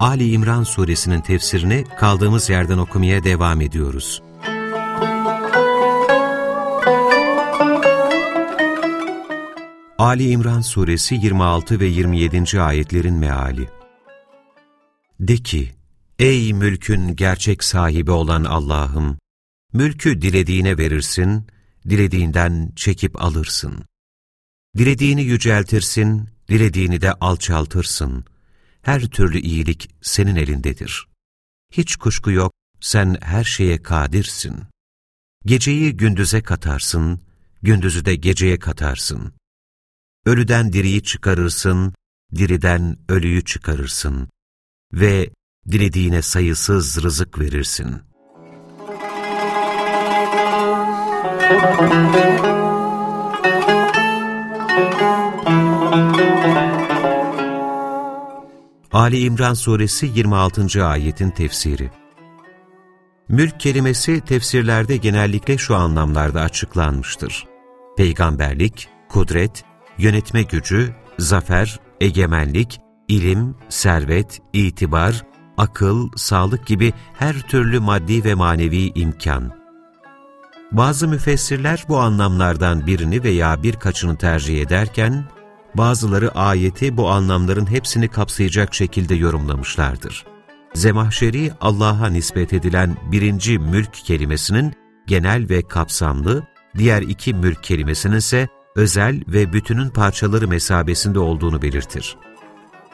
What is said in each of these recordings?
Ali İmran suresinin tefsirini kaldığımız yerden okumaya devam ediyoruz. Ali İmran suresi 26 ve 27. ayetlerin meali De ki, ey mülkün gerçek sahibi olan Allah'ım, mülkü dilediğine verirsin, dilediğinden çekip alırsın. Dilediğini yüceltirsin, dilediğini de alçaltırsın. Her türlü iyilik senin elindedir. Hiç kuşku yok, sen her şeye kadirsin. Geceyi gündüze katarsın, gündüzü de geceye katarsın. Ölüden diriyi çıkarırsın, diriden ölüyü çıkarırsın. Ve dilediğine sayısız rızık verirsin. Müzik Ali İmran Suresi 26. ayetin tefsiri Mülk kelimesi tefsirlerde genellikle şu anlamlarda açıklanmıştır. Peygamberlik, kudret, yönetme gücü, zafer, egemenlik, ilim, servet, itibar, akıl, sağlık gibi her türlü maddi ve manevi imkan. Bazı müfessirler bu anlamlardan birini veya birkaçını tercih ederken, bazıları ayeti bu anlamların hepsini kapsayacak şekilde yorumlamışlardır. Zemahşeri, Allah'a nispet edilen birinci mülk kelimesinin genel ve kapsamlı, diğer iki mülk kelimesinin ise özel ve bütünün parçaları mesabesinde olduğunu belirtir.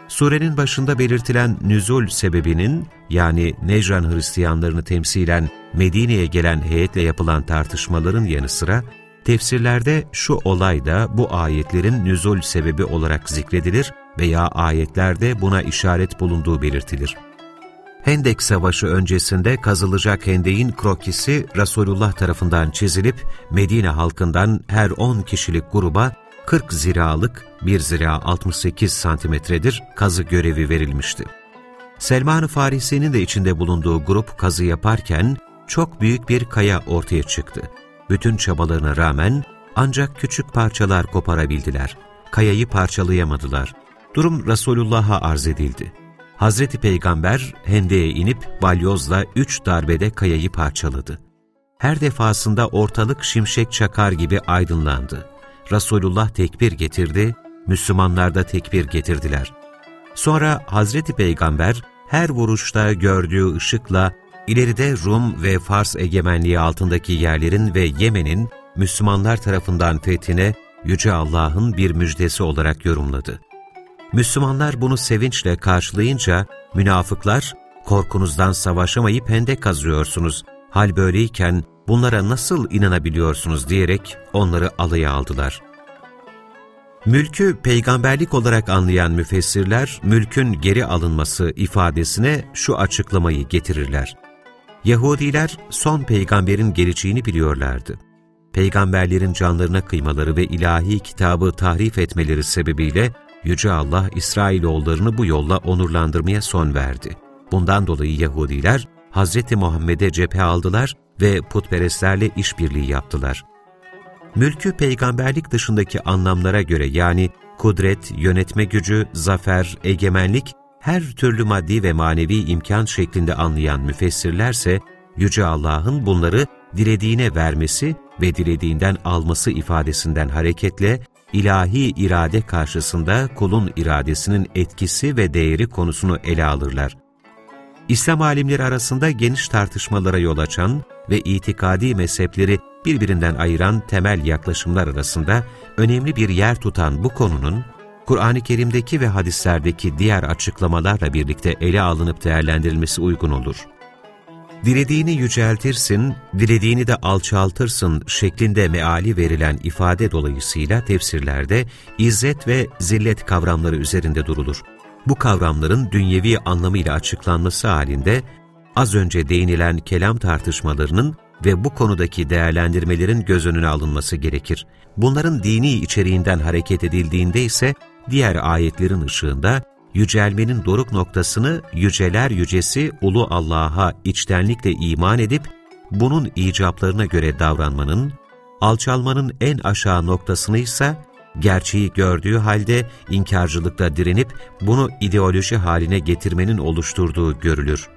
Surenin başında belirtilen nüzul sebebinin, yani Necran Hristiyanlarını temsilen Medine'ye gelen heyetle yapılan tartışmaların yanı sıra, Tefsirlerde şu olay da bu ayetlerin nüzul sebebi olarak zikredilir veya ayetlerde buna işaret bulunduğu belirtilir. Hendek Savaşı öncesinde kazılacak hendeğin krokisi Resulullah tarafından çizilip Medine halkından her 10 kişilik gruba 40 ziralık, 1 zira 68 santimetredir kazı görevi verilmişti. Selman-ı Farisi'nin de içinde bulunduğu grup kazı yaparken çok büyük bir kaya ortaya çıktı. Bütün çabalarına rağmen ancak küçük parçalar koparabildiler. Kayayı parçalayamadılar. Durum Resulullah'a arz edildi. Hazreti Peygamber hendeye inip balyozla üç darbede kayayı parçaladı. Her defasında ortalık şimşek çakar gibi aydınlandı. Resulullah tekbir getirdi, Müslümanlar da tekbir getirdiler. Sonra Hazreti Peygamber her vuruşta gördüğü ışıkla İleride Rum ve Fars egemenliği altındaki yerlerin ve Yemen'in Müslümanlar tarafından fethine Yüce Allah'ın bir müjdesi olarak yorumladı. Müslümanlar bunu sevinçle karşılayınca münafıklar, korkunuzdan savaşamayıp hendek kazıyorsunuz, hal böyleyken bunlara nasıl inanabiliyorsunuz diyerek onları alaya aldılar. Mülkü peygamberlik olarak anlayan müfessirler, mülkün geri alınması ifadesine şu açıklamayı getirirler. Yahudiler son peygamberin geleceğini biliyorlardı. Peygamberlerin canlarına kıymaları ve ilahi kitabı tahrif etmeleri sebebiyle Yüce Allah İsrailoğullarını bu yolla onurlandırmaya son verdi. Bundan dolayı Yahudiler Hz. Muhammed'e cephe aldılar ve putperestlerle işbirliği yaptılar. Mülkü peygamberlik dışındaki anlamlara göre yani kudret, yönetme gücü, zafer, egemenlik her türlü maddi ve manevi imkan şeklinde anlayan müfessirlerse, Yüce Allah'ın bunları dilediğine vermesi ve dilediğinden alması ifadesinden hareketle, ilahi irade karşısında kulun iradesinin etkisi ve değeri konusunu ele alırlar. İslam alimleri arasında geniş tartışmalara yol açan ve itikadi mezhepleri birbirinden ayıran temel yaklaşımlar arasında önemli bir yer tutan bu konunun, Kur'an-ı Kerim'deki ve hadislerdeki diğer açıklamalarla birlikte ele alınıp değerlendirilmesi uygun olur. Dilediğini yüceltirsin, dilediğini de alçaltırsın şeklinde meali verilen ifade dolayısıyla tefsirlerde izzet ve zillet kavramları üzerinde durulur. Bu kavramların dünyevi anlamıyla açıklanması halinde az önce değinilen kelam tartışmalarının ve bu konudaki değerlendirmelerin göz önüne alınması gerekir. Bunların dini içeriğinden hareket edildiğinde ise diğer ayetlerin ışığında yücelmenin doruk noktasını yüceler yücesi Ulu Allah'a içtenlikle iman edip bunun icaplarına göre davranmanın, alçalmanın en aşağı noktasını ise gerçeği gördüğü halde inkarcılıkta direnip bunu ideoloji haline getirmenin oluşturduğu görülür.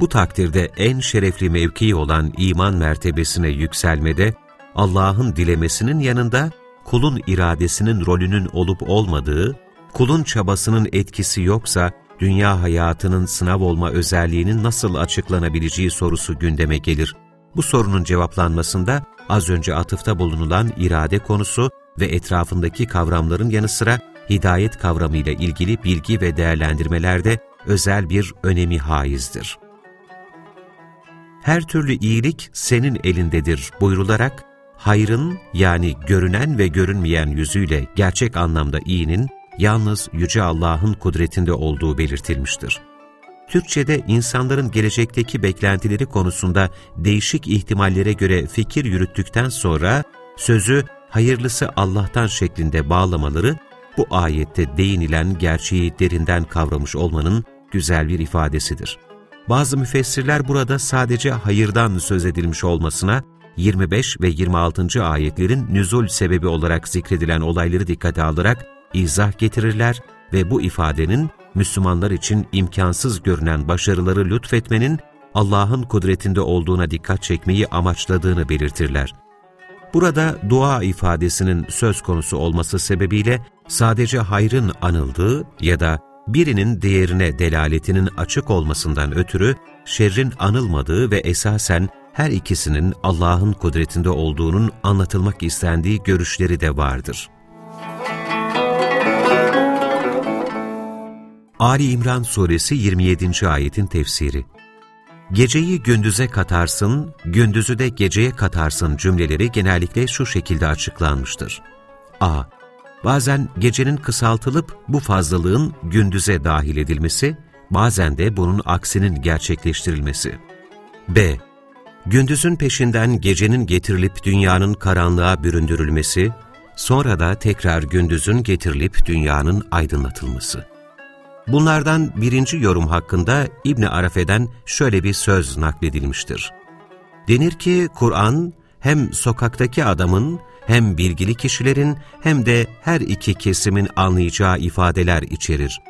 Bu takdirde en şerefli mevki olan iman mertebesine yükselmede, Allah'ın dilemesinin yanında kulun iradesinin rolünün olup olmadığı, kulun çabasının etkisi yoksa, dünya hayatının sınav olma özelliğinin nasıl açıklanabileceği sorusu gündeme gelir. Bu sorunun cevaplanmasında az önce atıfta bulunulan irade konusu ve etrafındaki kavramların yanı sıra hidayet kavramıyla ilgili bilgi ve değerlendirmelerde özel bir önemi haizdir. Her türlü iyilik senin elindedir buyrularak, hayrın yani görünen ve görünmeyen yüzüyle gerçek anlamda iyinin yalnız Yüce Allah'ın kudretinde olduğu belirtilmiştir. Türkçe'de insanların gelecekteki beklentileri konusunda değişik ihtimallere göre fikir yürüttükten sonra sözü hayırlısı Allah'tan şeklinde bağlamaları bu ayette değinilen gerçeği derinden kavramış olmanın güzel bir ifadesidir. Bazı müfessirler burada sadece hayırdan söz edilmiş olmasına 25 ve 26. ayetlerin nüzul sebebi olarak zikredilen olayları dikkate alarak izah getirirler ve bu ifadenin Müslümanlar için imkansız görünen başarıları lütfetmenin Allah'ın kudretinde olduğuna dikkat çekmeyi amaçladığını belirtirler. Burada dua ifadesinin söz konusu olması sebebiyle sadece hayrın anıldığı ya da birinin değerine delaletinin açık olmasından ötürü şerrin anılmadığı ve esasen her ikisinin Allah'ın kudretinde olduğunun anlatılmak istendiği görüşleri de vardır. Ali İmran Suresi 27. ayetin tefsiri Geceyi gündüze katarsın, gündüzü de geceye katarsın cümleleri genellikle şu şekilde açıklanmıştır. a. Bazen gecenin kısaltılıp bu fazlalığın gündüze dahil edilmesi, bazen de bunun aksinin gerçekleştirilmesi. b. Gündüzün peşinden gecenin getirilip dünyanın karanlığa büründürülmesi, sonra da tekrar gündüzün getirilip dünyanın aydınlatılması. Bunlardan birinci yorum hakkında İbni Arafe'den şöyle bir söz nakledilmiştir. Denir ki Kur'an hem sokaktaki adamın hem bilgili kişilerin hem de her iki kesimin anlayacağı ifadeler içerir.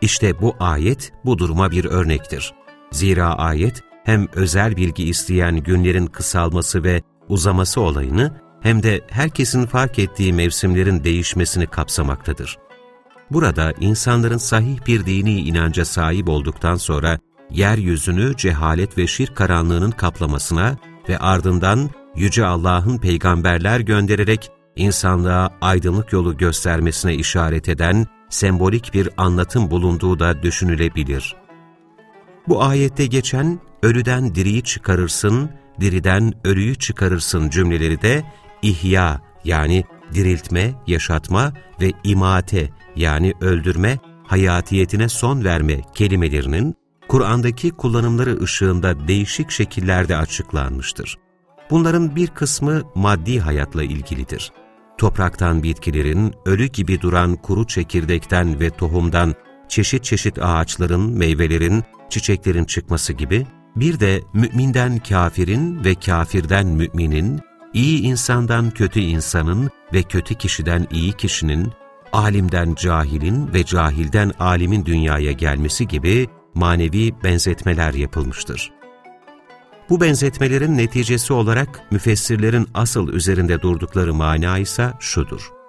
İşte bu ayet bu duruma bir örnektir. Zira ayet hem özel bilgi isteyen günlerin kısalması ve uzaması olayını hem de herkesin fark ettiği mevsimlerin değişmesini kapsamaktadır. Burada insanların sahih bir dini inanca sahip olduktan sonra yeryüzünü cehalet ve şirk karanlığının kaplamasına ve ardından Yüce Allah'ın peygamberler göndererek insanlığa aydınlık yolu göstermesine işaret eden sembolik bir anlatım bulunduğu da düşünülebilir. Bu ayette geçen ölüden diriyi çıkarırsın, diriden ölüyü çıkarırsın cümleleri de ihya yani diriltme, yaşatma ve imate yani öldürme, hayatiyetine son verme kelimelerinin Kur'an'daki kullanımları ışığında değişik şekillerde açıklanmıştır. Bunların bir kısmı maddi hayatla ilgilidir. Topraktan bitkilerin, ölü gibi duran kuru çekirdekten ve tohumdan çeşit çeşit ağaçların, meyvelerin, çiçeklerin çıkması gibi, bir de müminden kafirin ve kafirden müminin, iyi insandan kötü insanın ve kötü kişiden iyi kişinin, alimden cahilin ve cahilden alimin dünyaya gelmesi gibi manevi benzetmeler yapılmıştır. Bu benzetmelerin neticesi olarak müfessirlerin asıl üzerinde durdukları mana ise şudur.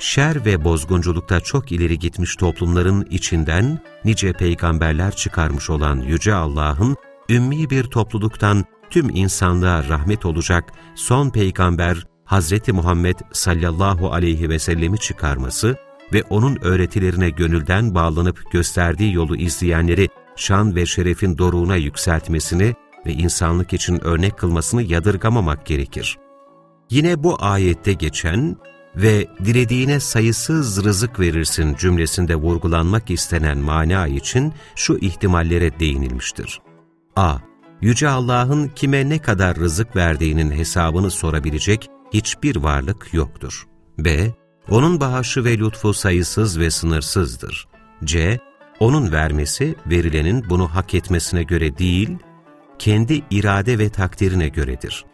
Şer ve bozgunculukta çok ileri gitmiş toplumların içinden nice peygamberler çıkarmış olan Yüce Allah'ın ümmi bir topluluktan tüm insanlığa rahmet olacak son peygamber Hz. Muhammed sallallahu aleyhi ve sellemi çıkarması ve onun öğretilerine gönülden bağlanıp gösterdiği yolu izleyenleri şan ve şerefin doruğuna yükseltmesini ve insanlık için örnek kılmasını yadırgamamak gerekir. Yine bu ayette geçen, ve dilediğine sayısız rızık verirsin cümlesinde vurgulanmak istenen mana için şu ihtimallere değinilmiştir. a. Yüce Allah'ın kime ne kadar rızık verdiğinin hesabını sorabilecek hiçbir varlık yoktur. b. Onun bağışı ve lütfu sayısız ve sınırsızdır. c. Onun vermesi, verilenin bunu hak etmesine göre değil, kendi irade ve takdirine göredir.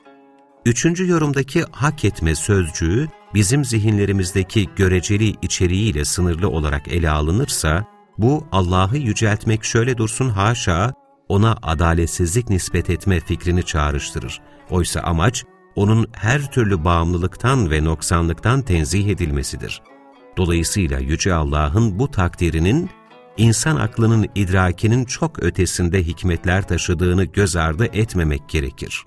Üçüncü yorumdaki hak etme sözcüğü, bizim zihinlerimizdeki göreceli içeriğiyle sınırlı olarak ele alınırsa, bu Allah'ı yüceltmek şöyle dursun haşa, ona adaletsizlik nispet etme fikrini çağrıştırır. Oysa amaç, onun her türlü bağımlılıktan ve noksanlıktan tenzih edilmesidir. Dolayısıyla Yüce Allah'ın bu takdirinin, insan aklının idrakinin çok ötesinde hikmetler taşıdığını göz ardı etmemek gerekir.